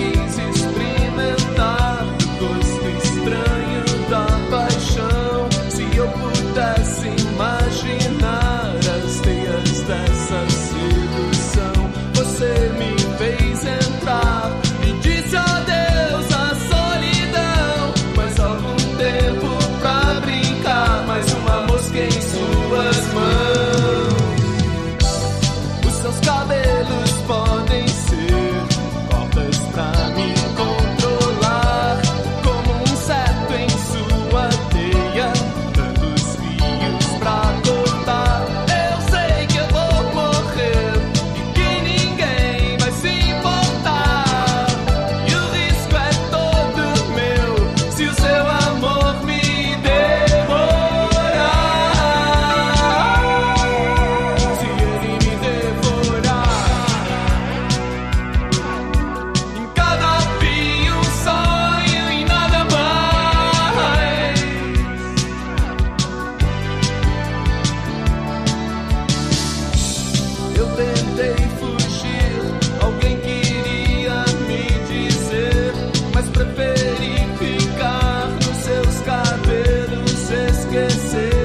quis say